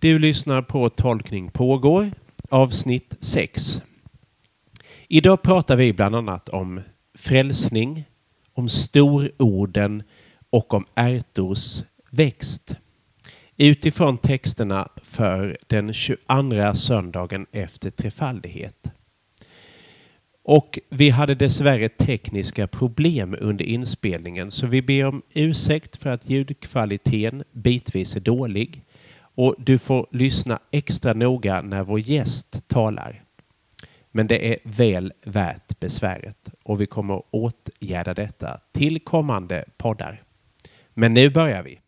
Du lyssnar på Tolkning pågår, avsnitt 6. Idag pratar vi bland annat om frälsning, om stororden och om ärtors växt. Utifrån texterna för den 22 söndagen efter trefaldighet. Och vi hade dessvärre tekniska problem under inspelningen så vi ber om ursäkt för att ljudkvaliteten bitvis är dålig. Och du får lyssna extra noga när vår gäst talar. Men det är väl värt besväret och vi kommer åtgärda detta till kommande poddar. Men nu börjar vi.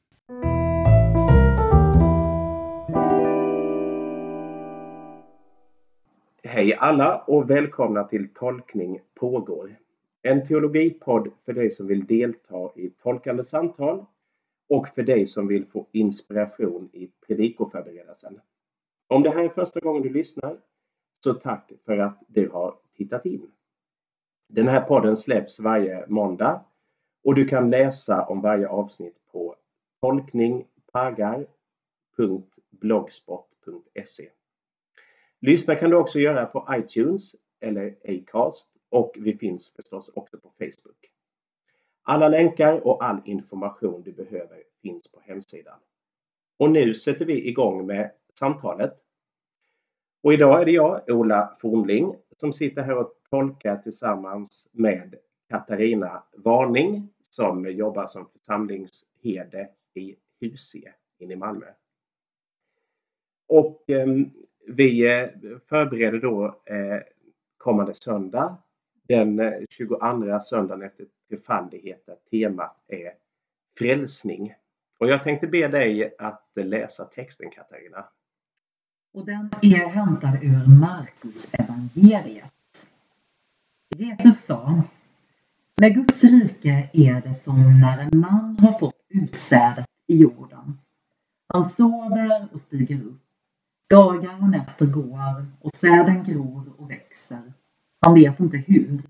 Hej alla och välkomna till Tolkning pågår. En teologipodd för dig som vill delta i tolkande samtal och för dig som vill få inspiration i predikoförberedelsen. Om det här är första gången du lyssnar så tack för att du har tittat in. Den här podden släpps varje måndag och du kan läsa om varje avsnitt på tolkningpagar.blogspot.se Lyssna kan du också göra på iTunes eller Acast och vi finns förstås också på Facebook. Alla länkar och all information du behöver finns på hemsidan. Och nu sätter vi igång med samtalet. Och idag är det jag, Ola Fornling, som sitter här och tolkar tillsammans med Katarina Varning som jobbar som församlingsherde i Husie inne i Malmö. Och ehm, eh, vi förbereder då eh, kommande söndag den eh, 22 söndagen efter trefaldighet temat är frälsning. Och jag tänkte be dig att läsa texten Katarina. Och den är hämtad ur Markus evangeliet. Jesus sa Med Guds rike är det som när en man har fått utsädet i jorden. Han sover och stiger upp. Dagar och nätter går och säden gror och växer. Han vet inte hur.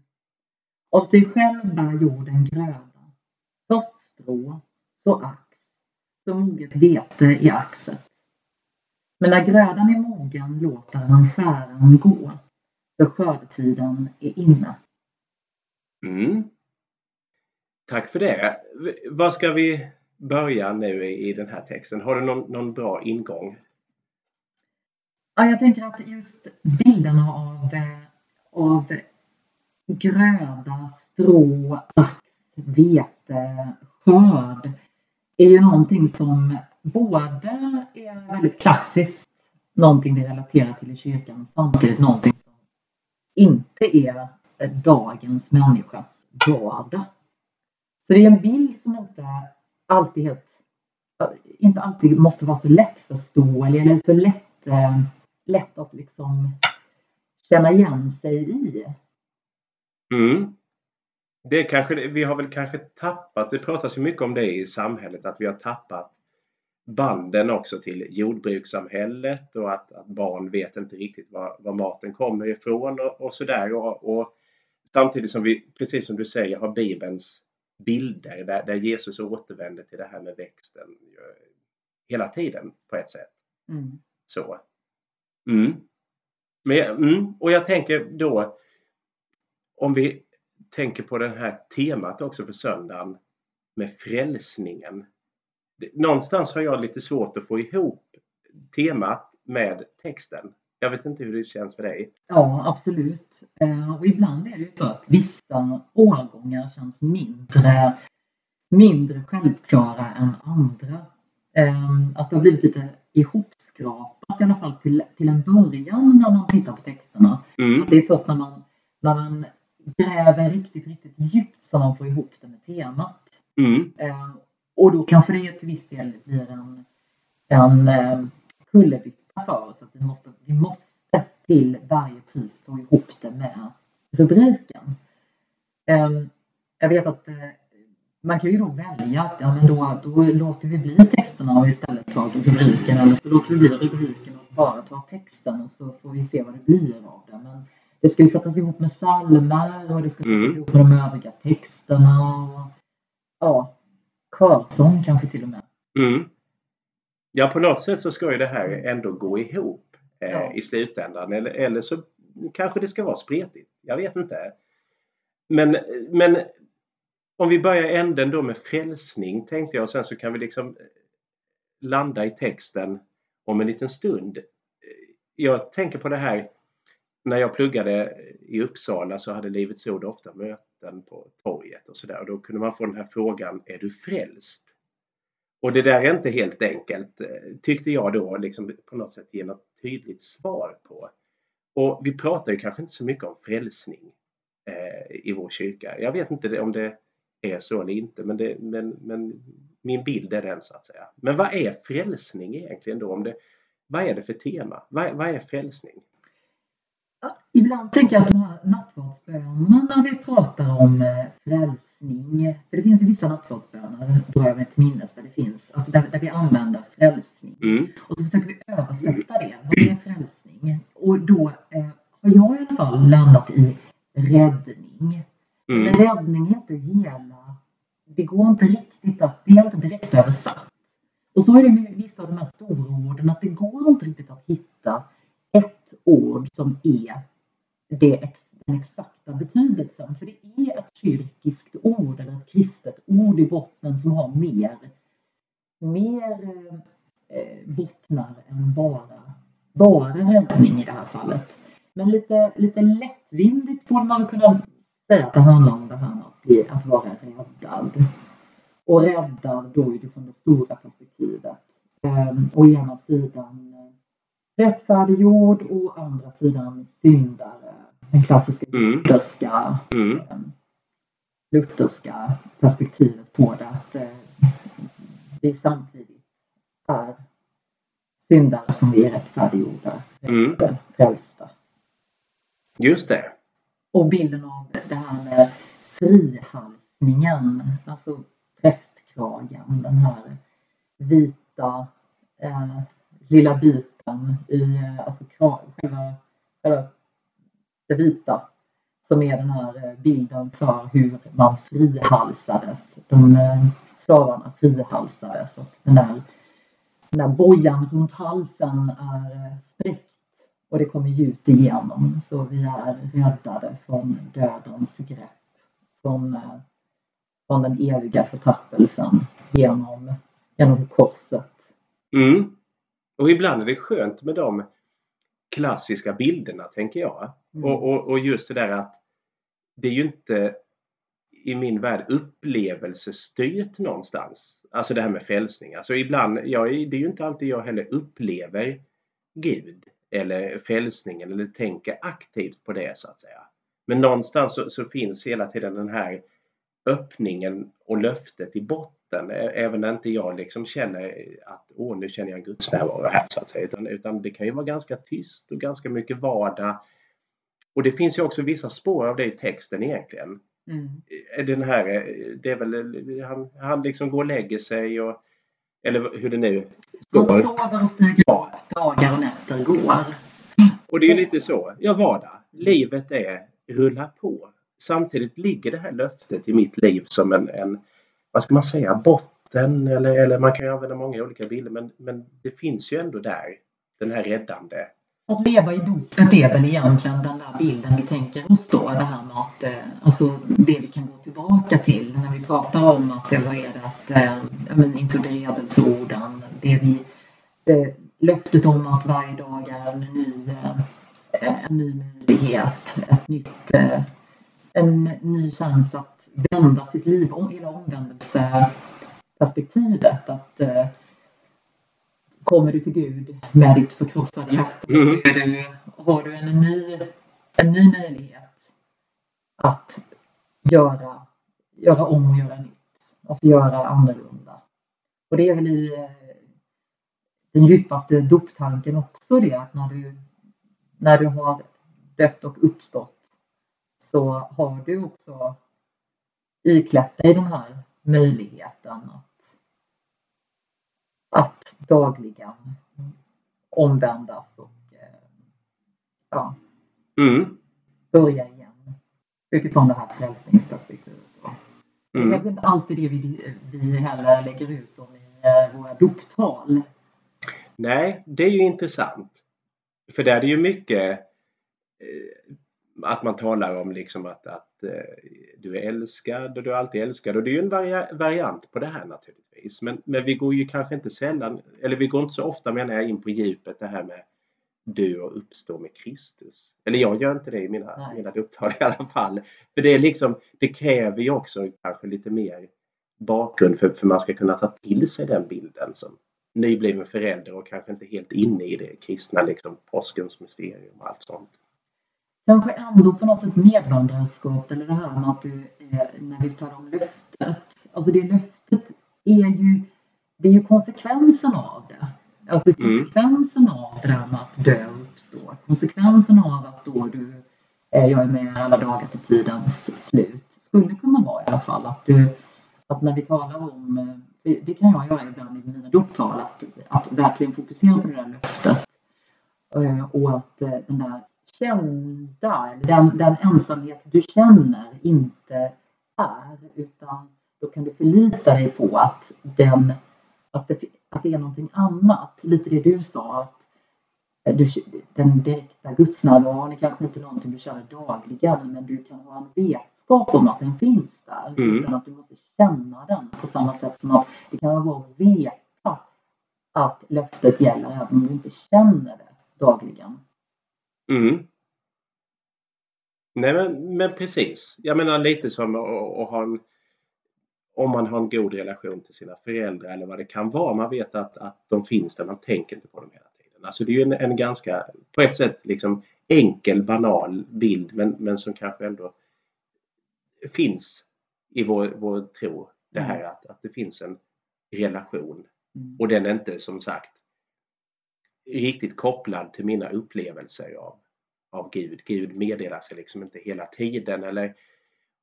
Av sig själv bär jorden gröda. Först strå, så ax, så moget vete i axet. Men när grödan är mogen låter han skäran gå, för skördetiden är inne. Mm. Tack för det. Vad ska vi börja nu i den här texten? Har du någon, någon bra ingång? Ja, jag tänker att just bilderna av, av gröda, strå, ax, vete, skörd är ju någonting som både är väldigt klassiskt, någonting vi relaterar till i kyrkan, och samtidigt någonting som inte är dagens människas vardag. Så det är en bild som inte alltid helt, inte alltid måste vara så lättförståelig eller så lätt, eh, lätt att liksom känna igen sig i. Mm. Det kanske, vi har väl kanske tappat, det pratas ju mycket om det i samhället, att vi har tappat banden också till jordbrukssamhället och att, att barn vet inte riktigt var, var maten kommer ifrån och, och sådär. Och, och, samtidigt som vi, precis som du säger, har Bibelns bilder där, där Jesus återvänder till det här med växten hela tiden på ett sätt. Mm. Så. Mm. Men, mm, och jag tänker då om vi tänker på det här temat också för söndagen med frälsningen. Någonstans har jag lite svårt att få ihop temat med texten. Jag vet inte hur det känns för dig? Ja, absolut. Eh, och ibland är det ju så att vissa årgångar känns mindre, mindre självklara än andra. Eh, att det har blivit lite ihopskrapat i alla fall till, till en början när man tittar på texterna. Mm. Det är först när man, när man gräver riktigt, riktigt djupt så man får ihop det med temat. Mm. Eh, och då kanske det till viss del blir en, en eh, kullerbytta för oss. Att vi måste, vi måste till varje pris få ihop det med rubriken. Eh, jag vet att eh, man kan ju då välja att ja, men då, då låter vi bli texterna och istället ta rubriken eller så låter vi bli rubriken och bara ta texten och så får vi se vad det blir av det. Men det ska ju sättas ihop med psalmer och det ska sättas mm. ihop med de övriga texterna. Och, ja, körsång kanske till och med. Mm. Ja, på något sätt så ska ju det här ändå gå ihop eh, Ja. i slutändan. Eller, eller så kanske det ska vara spretigt. Jag vet inte. Men, men om vi börjar änden då med frälsning tänkte jag och sen så kan vi liksom landa i texten om en liten stund. Jag tänker på det här när jag pluggade i Uppsala så hade Livets Ord ofta möten på torget och sådär. Då kunde man få den här frågan, är du frälst? Och det där är inte helt enkelt, eh, tyckte jag då, liksom på något sätt ge något tydligt svar på. Och vi pratar ju kanske inte så mycket om frälsning eh, i vår kyrka. Jag vet inte om det är så eller inte, men, det, men, men min bild är den så att säga. Men vad är frälsning egentligen då? Om det, vad är det för tema? Vad, vad är frälsning? Ibland tänker jag att de här nattvardsbönerna när vi pratar om eh, frälsning, för det finns ju vissa nattvardsböner, drar jag mig till minnes, där det finns, alltså där, där vi använder frälsning. Mm, Och så försöker vi översätta det. Vad är frälsning? Och då eh, har jag i alla fall landat i räddning. Men mm, räddning är inte hela... Det går inte riktigt att... Det är inte direkt översatt. Och så är det med vissa av de här stororden att det går inte riktigt att hitta ord som är det, den exakta betydelsen. För det är ett kyrkiskt ord eller ett kristet ord i botten som har mer, mer eh, bottnar än bara, bara räddning i det här fallet. Men lite, lite lättvindigt borde man kunna säga att det handlar om det här med att, bli, att vara räddad. Och räddad då utifrån det stora perspektivet. Eh, å ena sidan rättfärdiggjord och å andra sidan syndare. Den klassiska Mm. lutherska, mm, eh, lutherska perspektivet på det. Att eh, vi samtidigt är syndare som vi är rättfärdiggjorda, mm. frälsta. Just det. Och bilden av det här med frihalsningen, alltså prästkragen, den här vita eh, lilla biten i eh, alltså, själva, själva det vita som är den här eh, bilden för hur man frihalsades. De eh, slavarna frihalsades och den där, den där bojan runt halsen är spräckt och det kommer ljus igenom så vi är räddade från dödens grepp. Från, från den eviga förtappelsen genom, genom korset. Mm. Och ibland är det skönt med de klassiska bilderna, tänker jag. Mm. Och, och, och just det där att det är ju inte i min värld upplevelsestyrt någonstans. Alltså det här med frälsning. Alltså ibland, jag, det är ju inte alltid jag heller upplever Gud eller frälsningen eller tänker aktivt på det så att säga. Men någonstans så, så finns hela tiden den här öppningen och löftet i botten. Ä- Även när inte jag liksom känner att åh, nu känner jag Guds närvaro här så att säga. Utan, utan det kan ju vara ganska tyst och ganska mycket vardag. Och det finns ju också vissa spår av det i texten egentligen. Mm. Den här, det är väl, han, han liksom går och lägger sig och eller hur det nu Man står. sover och stiger upp, dagar och nätter går. Och det är ju lite så, ja vardag. Livet är rulla på. Samtidigt ligger det här löftet i mitt liv som en, en vad ska man säga, botten eller, eller man kan ju använda många olika bilder men, men det finns ju ändå där den här räddande. Att leva i dopet är väl egentligen den där bilden vi tänker oss då. Det här med att, eh, alltså det vi kan gå tillbaka till när vi pratar om att, vad är det, att ja, men influerelseorden, det vi, det, löftet om att varje dag är en ny, en ny möjlighet, ett nytt, en ny chans att vända sitt liv, om hela omvändelseperspektivet. Att eh, kommer du till Gud med ditt förkrossade hjärta Mm. du, har du en ny, en ny möjlighet att göra, göra om och göra nytt. Alltså göra annorlunda. Och det är väl i eh, den djupaste doptanken också det att när du, när du har dött och uppstått så har du också iklätt dig den här möjligheten att, att dagligen omvändas och eh, ja, Mm. börja igen utifrån det här frälsningsperspektivet. då. Det är Mm. inte alltid det vi, vi heller lägger ut om i eh, våra doptal. Nej, det är ju intressant. För där är det ju mycket eh, att man talar om liksom att, att eh, du är älskad och du är alltid älskad och det är ju en varia variant på det här naturligtvis. Men, men vi går ju kanske inte sällan, eller vi går inte så ofta menar jag in på djupet det här med dö och uppstå med Kristus. Eller jag gör inte det i mina, mina upptal i alla fall. För det är liksom, det kräver ju också kanske lite mer bakgrund för, för man ska kunna ta till sig den bilden som nybliven förälder och kanske inte helt inne i det kristna liksom påskens mysterium och allt sånt. Kanske ändå på något sätt medvandrarskap eller det här med att du, eh, när vi talar om löftet. Alltså det löftet är ju, det är ju konsekvensen av det. Alltså mm. konsekvensen mm. av det där med att dö och uppstå. Konsekvensen av att då du, eh, jag är med alla dagar till tidens slut. Skulle kunna vara i alla fall att du, att när vi talar om, eh, det kan jag göra ibland i mina doptal, att, att verkligen fokusera på det där löftet. Och att den där kända, den, den ensamhet du känner inte är. Utan då kan du förlita dig på att, den, att, det, att det är någonting annat. Lite det du sa. Att du, den direkta gudsnärvaron är kanske inte någonting du känner dagligen men du kan ha en vetskap om att den finns där. Mm. Utan att du måste känna den på samma sätt som att det kan vara att veta att löftet gäller även om du inte känner det dagligen. Mm. Nej men, men precis. Jag menar lite som att, ha en om man har en god relation till sina föräldrar eller vad det kan vara. Man vet att, att de finns där, man tänker inte på dem hela tiden. Alltså det är ju en, en ganska, på ett sätt liksom enkel, banal bild men, men som kanske ändå finns i vår, vår tro. Det här att, att det finns en relation mm. och den är inte som sagt riktigt kopplad till mina upplevelser av av Gud. Gud meddelar sig liksom inte hela tiden. Eller,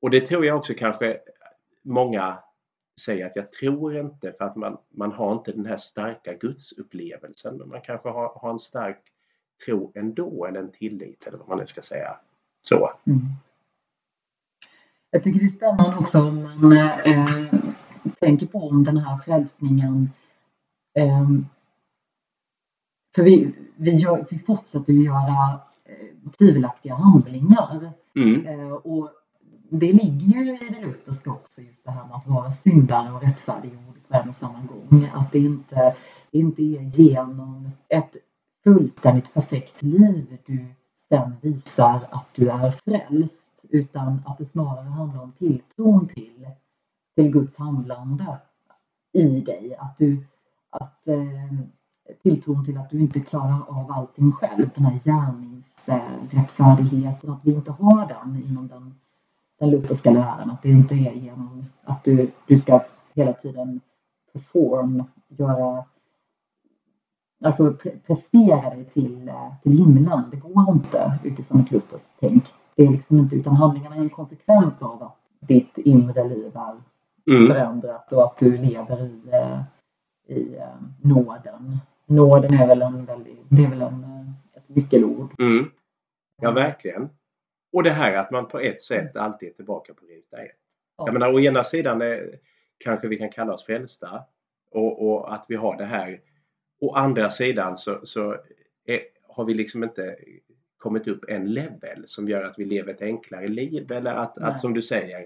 och det tror jag också kanske många säger att jag tror inte för att man, man har inte den här starka gudsupplevelsen. Men man kanske har, har en stark tro ändå eller en tillit eller vad man nu ska säga. Så. Mm. Jag tycker det är spännande också om man eh, tänker på om den här frälsningen eh, för vi, vi, gör, vi fortsätter ju göra Eh, tvivelaktiga handlingar. Mm. Eh, och det ligger ju i det lutherska också just det här med att vara syndare och rättfärdiggjord på en och samma gång. Att det inte, inte är genom ett fullständigt perfekt liv du sen visar att du är frälst utan att det snarare handlar om tilltron till, till Guds handlande i dig. Att du att, eh, tilltron till att du inte klarar av allting själv. Den här gärningsrättfärdigheten, att vi inte har den inom den, den lutherska läran. Att det inte är genom att du, du ska hela tiden perform, göra Alltså prestera dig till, till himlen. Det går inte utifrån ett lutherskt tänk. Det är liksom inte, utan handlingarna är en konsekvens av att ditt inre liv är mm. förändrat och att du lever i, i eh, nåden nåden är väl en det är väl en, eh, ett nyckelord. Mm. Ja, verkligen. Och det här att man på ett sätt alltid är tillbaka på ruta ett. Ja. Jag menar, å ena sidan är, kanske vi kan kalla oss frälsta och, och, att vi har det här. Å andra sidan så, så är, har vi liksom inte kommit upp en level som gör att vi lever ett enklare liv eller att, att som du säger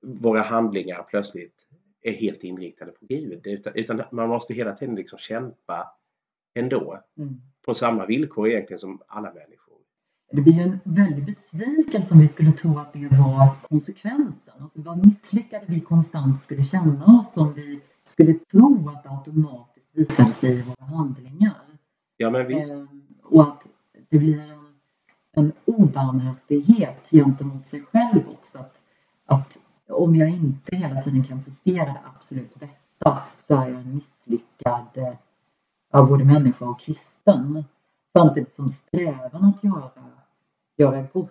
våra handlingar plötsligt är helt inriktade på Gud. Utan, utan man måste hela tiden liksom kämpa ändå. Mm. På samma villkor egentligen som alla människor. Det blir ju en väldig besvikelse om vi skulle tro att det var konsekvensen. Alltså vad misslyckade vi konstant skulle känna oss om vi skulle tro att det automatiskt visade sig i våra handlingar. Ja, men visst. Eh, och att det blir en, en obarmhärtighet gentemot sig själv också. Att, att om jag inte hela tiden kan prestera det absolut bästa så är jag en misslyckad eh, av både människa och kristen. Samtidigt som strävan att göra, göra gott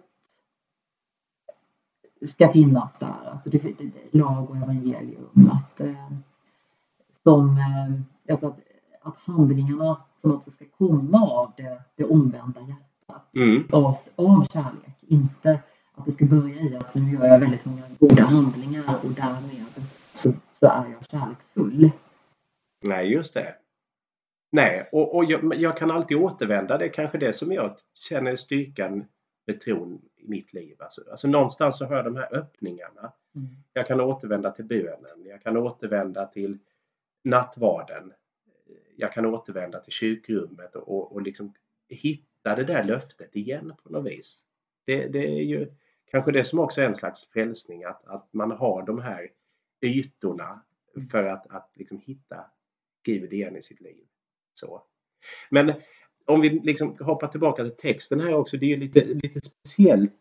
ska finnas där. Alltså det, lag och evangelium. Att, eh, som, eh, alltså att, att handlingarna på något sätt ska komma av det, det omvända hjärtat. Mm. Av, av kärlek. Inte att det ska börja i att nu gör jag väldigt många goda handlingar och därmed så, så är jag kärleksfull. Nej, just det. Nej, och, och jag, jag, kan alltid återvända. Det är kanske det som jag känner styrkan med tron i mitt liv. Alltså, alltså någonstans så har jag de här öppningarna. Mm. Jag kan återvända till bönen. Jag kan återvända till nattvarden. Jag kan återvända till kyrkrummet och, och liksom hitta det där löftet igen på något vis. Det, det är ju kanske det som också är en slags frälsning, att, att man har de här ytorna för att, att liksom hitta Gud igen i sitt liv. Så. Men om vi liksom hoppar tillbaka till texten här också, det är ju lite, lite speciellt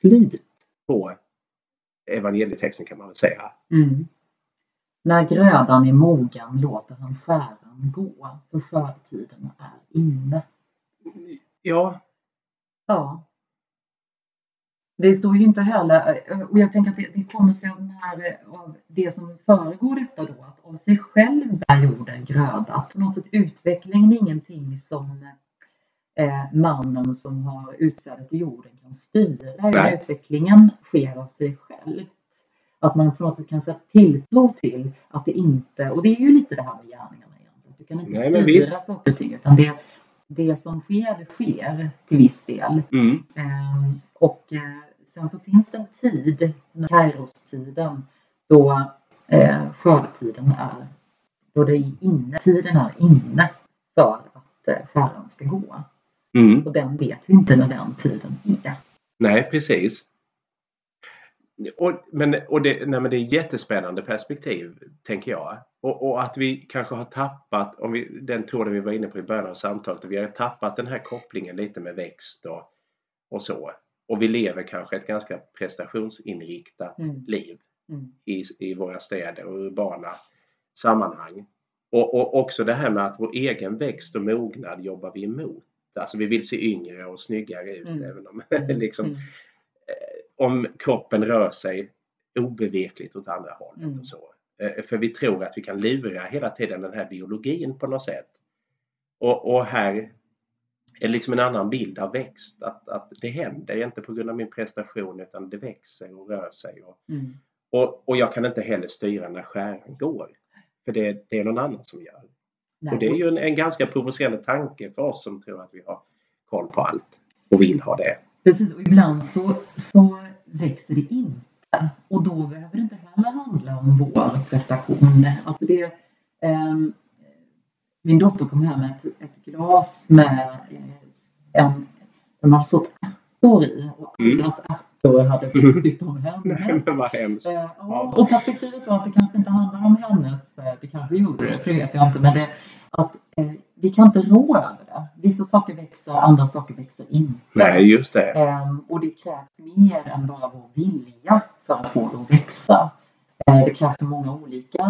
slut på evangelietexten kan man väl säga. Mm. När grödan är mogen låter han skäran gå, för skördtiden är inne. Ja. Ja. Det står ju inte heller, och jag tänker att det, det kommer sig av, här, av det som föregår detta då, att av sig själv bär jorden gröda. På något sätt utvecklingen är ingenting som eh, mannen som har utsädet i jorden kan styra. Nej. Utvecklingen sker av sig själv. Att man på något sätt kan sätta tilltro till att det inte, och det är ju lite det här med gärningarna egentligen. Du kan inte Nej, styra saker och ting utan det, det som sker, det sker till viss del. Mm. Eh, och eh, sen så finns det en tid, Kairos-tiden, då eh, skördetiden är, då det är inne, tiden är inne för att eh, skäran ska gå. Mm. Och den vet vi inte när den tiden är. Nej, precis. Och, men, och det, nej, men det är jättespännande perspektiv, tänker jag. Och, och, att vi kanske har tappat, om vi, den tråden vi var inne på i början av samtalet, vi har tappat den här kopplingen lite med växt och, och så. Och vi lever kanske ett ganska prestationsinriktat mm. liv mm. I, i våra städer och urbana sammanhang. Och, och också det här med att vår egen växt och mognad jobbar vi emot. Alltså vi vill se yngre och snyggare ut mm. även om mm. liksom, mm. eh, om kroppen rör sig obevekligt åt andra hållet mm. och så. Eh, för vi tror att vi kan lura hela tiden den här biologin på något sätt. Och, och här är liksom en annan bild av växt. Att, att det händer inte på grund av min prestation utan det växer och rör sig. Och, mm. och, och, jag kan inte heller styra när skäran går. För det, det är någon annan som gör. Nej. Och det är ju en, en ganska provocerande tanke för oss som tror att vi har koll på allt och vill ha det. Precis, och ibland så, så växer det inte. Och då behöver det inte heller handla om vår prestation. Alltså det, eh, min dotter kom hem med ett, ett glas med eh, en, de hade sått ärtor i och mm. allas ärtor hade växt om henne. Vad hemskt. Eh, ja, och perspektivet var att det kanske inte handlar om hennes, eh, det kanske gjorde det, för det vet jag inte, men det, att eh, vi kan inte rå över det. Vissa saker växer, andra saker växer inte. Nej, just det. Eh, och det krävs mer än bara vår vilja för att få det att växa. Det krävs så många olika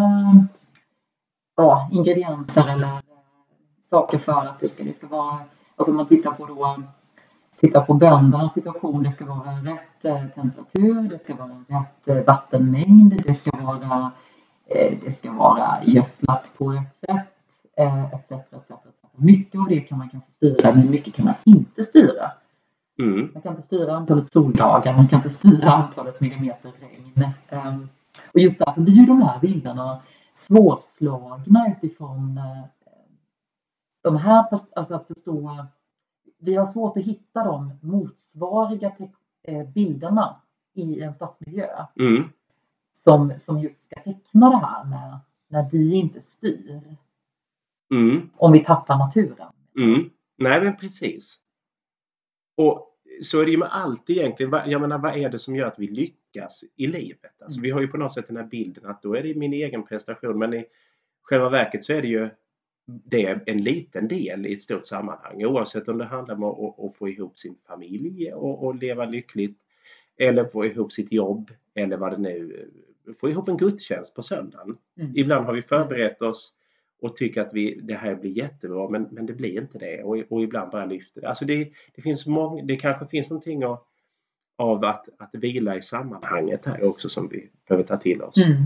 ja, ingredienser eller saker för att det ska, det ska vara, alltså om man tittar på då tittar på böndernas situation, det ska vara rätt eh, temperatur, det ska vara rätt eh, vattenmängd, det ska vara, det ska vara gödslat på rätt sätt, etc, etc, etc. Mycket av det kan man kanske styra, men mycket kan man inte styra. Mm. Man kan inte styra antalet soldagar, man kan inte styra antalet millimeter regn. Um, och just därför blir ju de här bilderna svårslagna utifrån eh, de här, alltså att förstå. Vi har svårt att hitta de motsvariga eh, bilderna i en stadsmiljö mm. som, som just ska teckna det här med när vi inte styr. Mm. Om vi tappar naturen. Mm. Nej, men precis. Och så är det ju med allt egentligen. Jag menar, vad är det som gör att vi lyckas i livet? Alltså, vi har ju på något sätt den här bilden att då är det min egen prestation men i själva verket så är det ju det är en liten del i ett stort sammanhang oavsett om det handlar om att, att få ihop sin familj och, och, leva lyckligt eller få ihop sitt jobb eller vad det nu få ihop en gudstjänst på söndagen. Mm. Ibland har vi förberett oss och tycker att vi, det här blir jättebra men, men det blir inte det och, och ibland bara lyfter. Alltså det, det, finns många, det kanske finns någonting av, av att, att vila i sammanhanget här också som vi behöver ta till oss. Mm.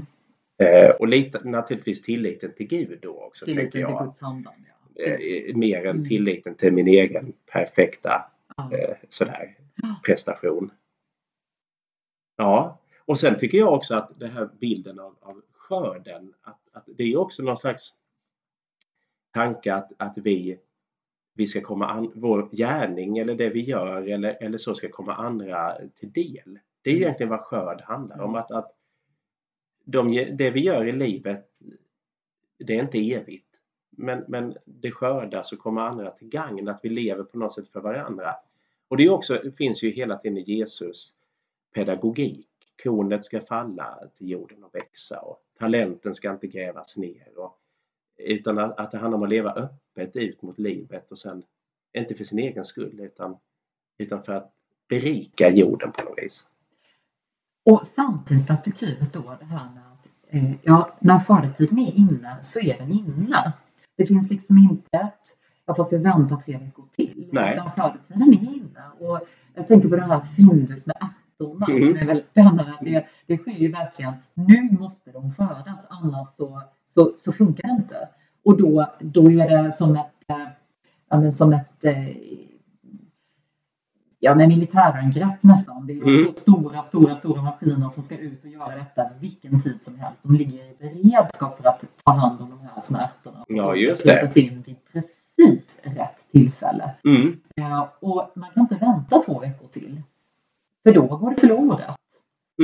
Eh, och lite, naturligtvis tilliten till Gud då också. Tilliten tänker jag. till Guds handlande. Ja. Eh, mer än mm. tilliten till min egen perfekta eh, sådär, prestation. Ja, och sen tycker jag också att den här bilden av, av skörden, att, att det är också någon slags tanke att, att vi, vi ska komma an, vår gärning eller det vi gör eller, eller så ska komma andra till del. Det är Mm. egentligen vad skörd handlar om. Att, att de, det vi gör i livet, det är inte evigt. Men, men det skördas och kommer andra till gagn, att vi lever på något sätt för varandra. Och det är också, det finns ju hela tiden i Jesus pedagogik. Kornet ska falla till jorden och växa och talenten ska inte grävas ner. Och, utan att, att det handlar om att leva öppet ut mot livet och sen, inte för sin egen skull utan, utan för att berika jorden på något vis. Och samtidigt perspektivet då det här med att eh, ja, när skördetiden är inne så är den inne. Det finns liksom inte ett, jag måste vänta tre veckor till. Nej. Utan skördetiden är inne. Och jag tänker på det här Findus med ärtorna Mm. som är väldigt spännande. Det, det sker ju verkligen, nu måste de skördas annars så, så, så funkar det inte. Och då, då är det som ett, eh, ja, som ett eh, ja, men militärangrepp nästan. Det är Mm. stora, stora, stora maskiner som ska ut och göra detta vilken tid som helst. De ligger i beredskap för att ta hand om de här små ärtorna. Ja, just De det. slussas in vid precis rätt tillfälle. Mm. Ja, och man kan inte vänta två veckor till. För då går det förlorat.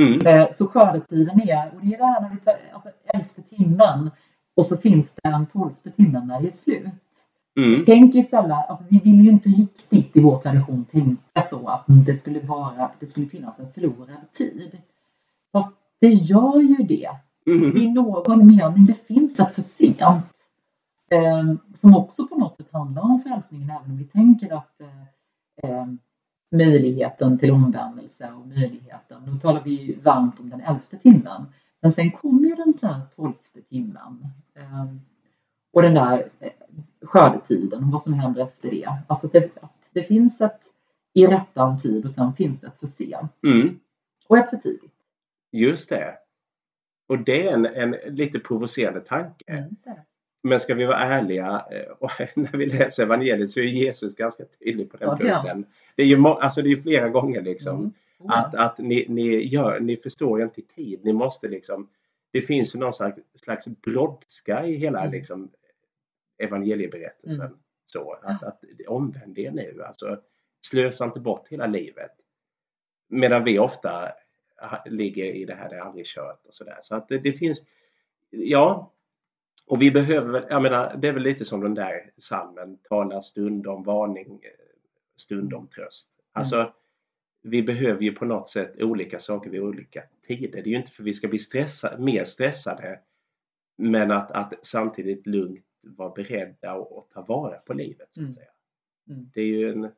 Mm. Eh, Så skördetiden är, och det är det här när vi tar alltså elfte timmen och så finns det en tolfte timmen när det är slut. Mm. Tänk istället, alltså vi vill ju inte riktigt i vår tradition tänka så att det skulle vara, det skulle finnas en förlorad tid. Fast det gör ju det. Mm. I någon mening, det finns ett för sent. Eh, som också på något sätt handlar om frälsningen, även om vi tänker att eh, eh, möjligheten till omvändelse och möjligheten, då talar vi varmt om den elfte timmen. Men sen kommer ju den där tolfte timmen. Eh, och den där eh, skördetiden och vad som händer efter det. Alltså att det, det finns ett i rättan tid och sen finns det ett för sent Mm. och ett för tidigt. Just det. Och det är en, en lite provocerande tanke. Mm. Men ska vi vara ärliga, eh, när vi läser evangeliet så är Jesus ganska tydlig på den Ja, det är han. punkten. Det är ju alltså det är flera gånger liksom. Mm. Ja. Att, att ni, ni, gör, ni förstår inte i tid. Ni måste liksom, det finns ju någon slags, slags brådska i hela Mm. liksom, evangelieberättelsen. Mm. Så, att, att omvänd er nu. Alltså, slösa inte bort hela livet. Medan vi ofta ligger i det här, det är aldrig kört och sådär. Så att det, det finns, ja. Och vi behöver väl, jag menar, det är väl lite som den där salmen, tala stund om varning, eh, stund om tröst. Alltså, vi behöver ju på något sätt olika saker vid olika tider. Det är ju inte för att vi ska bli stressa, mer stressade, men att, att samtidigt lugnt vara beredda och, och ta vara på livet. Så att Mm. säga. Mm. Det är ju en...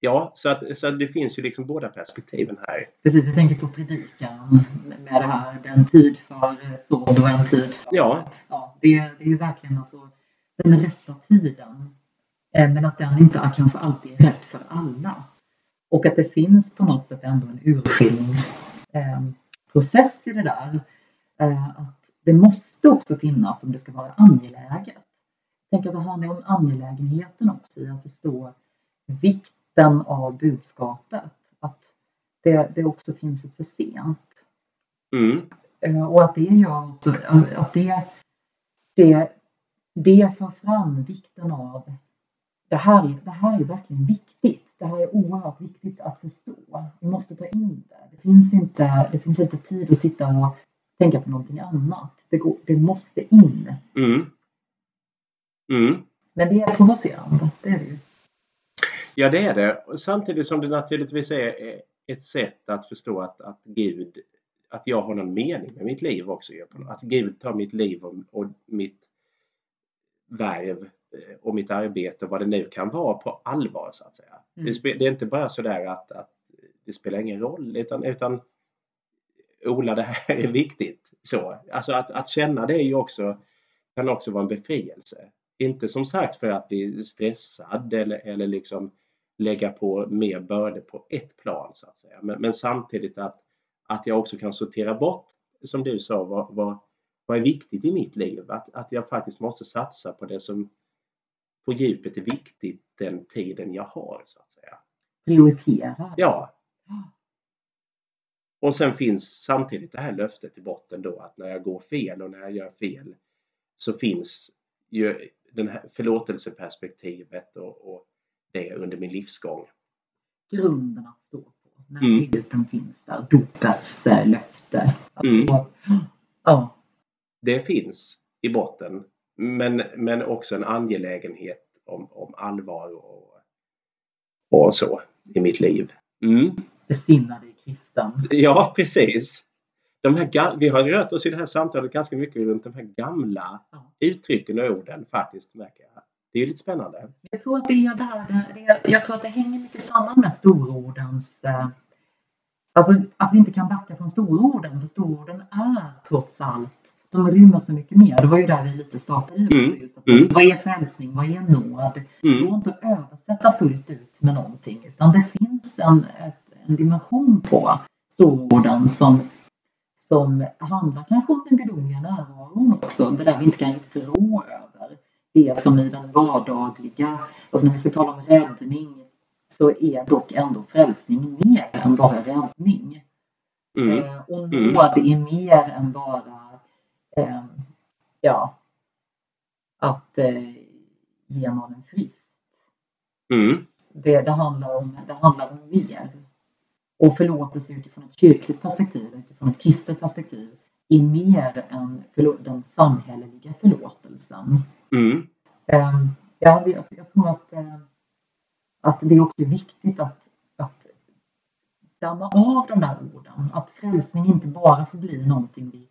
Ja, så, att, så att det finns ju liksom båda perspektiven här. Precis, jag tänker på predikan med det här, den tid för sådd och en tid för... Ja. ja det, är- det är ju verkligen alltså den rätta tiden. Eh, Men att den inte är kanske alltid är rätt för alla. Och att det finns på något sätt ändå en urskiljningsprocess i det där. Eh, Att det måste också finnas om det ska vara angeläget. Tänker att det handlar om angelägenheten också i att förstå vikten av budskapet. Att det, det också finns ett för sent. Mm. Eh, Och att det gör också, att det, det, det för fram vikten av det här, är, det här är verkligen viktigt. Det här är oerhört viktigt att förstå. Vi måste ta in det. Det finns inte, det finns inte tid att sitta och tänka på någonting annat. Det, går, det måste in. Mm. Mm. Men det är provocerande, det är det ju. Ja, det är det. Och Samtidigt som det naturligtvis är ett sätt att förstå att, att Gud, att jag har någon mening med mitt liv också. Att Gud tar mitt liv och, och mitt värv eh, och mitt arbete, vad det nu kan vara, på allvar så att säga. Mm. Det, det är inte bara sådär att, att det spelar ingen roll utan, utan Ola, det här är viktigt. Så, alltså att, att känna det är ju också, kan också vara en befrielse. Inte som sagt för att bli stressad eller, eller liksom lägga på mer bördor på ett plan så att säga. Men, men samtidigt att, att jag också kan sortera bort, som du sa, vad, vad, vad är viktigt i mitt liv? Att, att jag faktiskt måste satsa på det som på djupet är viktigt den tiden jag har så att säga. Prioritera. Ja. Och sen finns samtidigt det här löftet i botten då att när jag går fel och när jag gör fel så finns ju den här förlåtelseperspektivet och, och det under min livsgång. Grunden att stå på när mm. tilliten finns där, dopets äh, löfte. Mm. ja. Det finns i botten men, men också en angelägenhet om, om allvar och, och så i mitt liv. Mm. Besinna dig kristen. Ja, precis. De här, vi har rört oss i det här samtalet ganska mycket runt de här gamla ja. uttrycken och orden faktiskt, märker jag. Det är lite spännande. Jag tror att det är där, det, jag tror att det hänger mycket samman med storordens eh, Alltså att vi inte kan backa från stororden, för stororden är trots allt de rymmer så mycket mer. Det var ju där vi lite startade mm. just att, mm. Vad är frälsning? Vad är nåd? Mm. Det går inte att översätta fullt ut med någonting utan det finns en, ett, en dimension på stororden som, som handlar kanske om den gudomliga närvaron också. Det där vi inte kan riktigt rå över. Det som i den vardagliga, alltså när vi ska tala om räddning så är dock ändå frälsning mer än bara räddning. Mm. Eh, och mm. nåd är mer än bara eh, ja, att eh, ge någon en frist. Mm. Det, det, handlar om, det handlar om mer. Och förlåtelse utifrån ett kyrkligt perspektiv, utifrån ett kristet perspektiv, är mer än den samhälleliga förlåtelsen. Mm. Eh, jag, jag tror att, eh, att det är också viktigt att, att damma av de där orden. Att frälsning inte bara får bli någonting vi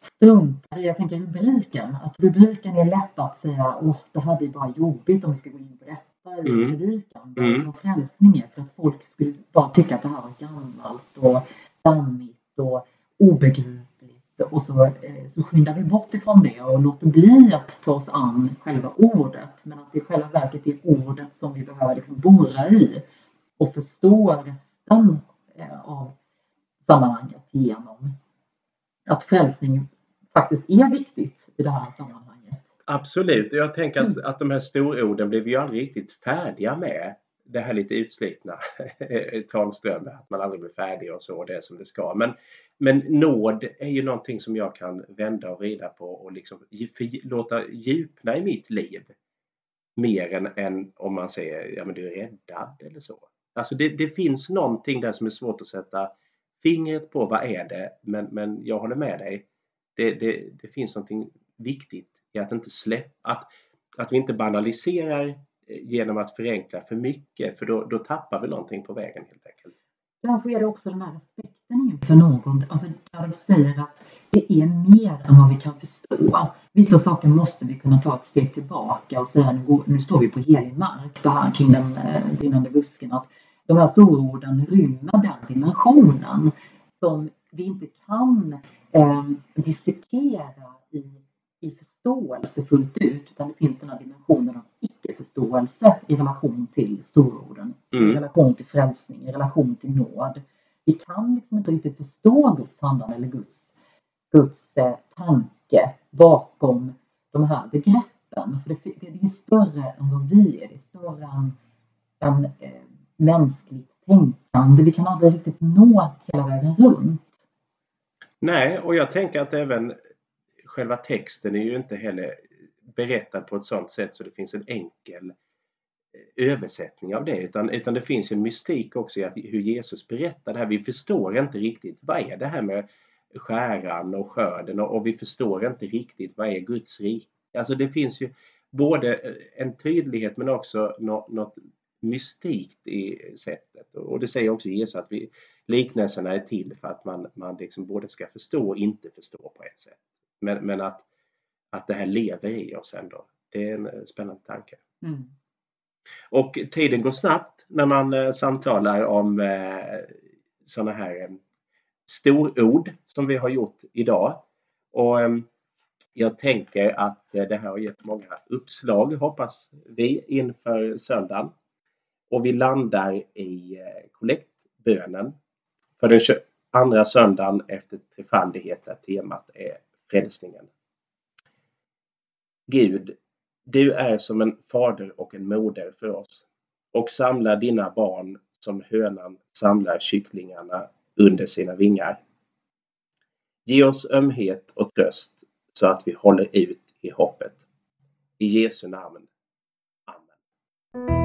struntar i, jag tänker rubriken, att rubriken är lätt att säga åh det här blir bara jobbigt om vi ska gå in på detta i mm. Mm. Och frälsning är för att folk skulle bara tycka att det här var gammalt och dammigt och obegripligt och så, eh, så skyndar vi bort ifrån det och låter bli att ta oss an själva ordet men att det i själva verket är ordet som vi behöver liksom borra i och förstå resten eh, av sammanhanget genom att frälsning faktiskt är viktigt i det här sammanhanget. Absolut, jag tänker att, mm. att de här stororden blev vi aldrig riktigt färdiga med. Det här lite utslitna Tranström, att man aldrig blir färdig och så, det är som det ska. Men, men nåd är ju någonting som jag kan vända och vrida på och liksom låta djupna i mitt liv. Mer än, än om man säger, ja men du är räddad eller så. Alltså det, det finns någonting där som är svårt att sätta fingret på vad är det, men, men jag håller med dig det, det, det finns någonting viktigt är att inte släppa, att, att vi inte banaliserar eh, genom att förenkla för mycket för då, då tappar vi någonting på vägen helt enkelt. Kanske är det också den här respekten inför någon, alltså där du säger att det är mer än vad vi kan förstå. Vissa saker måste vi kunna ta ett steg tillbaka och säga nu, nu står vi på helig mark, det här kring den eh, brinnande busken, att de här stororden rymmer den dimensionen som vi inte kan eh, dissekera i, i förståelse fullt ut utan det finns den här dimensionen av icke-förståelse i relation till stororden, mm. i relation till frälsning, i relation till nåd. Vi kan liksom inte riktigt förstå Guds handlande eller Guds, Guds eh, tanke bakom de här begreppen. För det, det, det, är större än vad vi är, det är större än, än eh, mänskligt tänkande. Vi kan aldrig riktigt nå hela vägen runt. Nej, och jag tänker att även själva texten är ju inte heller berättad på ett sådant sätt så det finns en enkel eh, översättning av det utan, utan det finns en mystik också i att, hur Jesus berättar det här. Vi förstår inte riktigt vad är det här med skäran och skörden och, och vi förstår inte riktigt vad är Guds rike. Alltså det finns ju både eh, en tydlighet men också något, något mystikt i sättet och det säger också Jesus att vi, liknelserna är till för att man, man liksom både ska förstå och inte förstå på ett sätt. Men, men att, att det här lever i oss ändå. Det är en eh, spännande tanke. Mm. Och tiden går snabbt när man eh, samtalar om eh, sådana här storord som vi har gjort idag. Och jag tänker att det här har gett många uppslag hoppas vi inför söndagen. Och vi landar i kollektbönen för den andra söndagen efter trefaldighet där temat är frälsningen. Gud, du är som en fader och en moder för oss och samlar dina barn som hönan samlar kycklingarna under sina vingar. Ge oss ömhet och tröst så att vi håller ut i hoppet. I Jesu namn. Amen.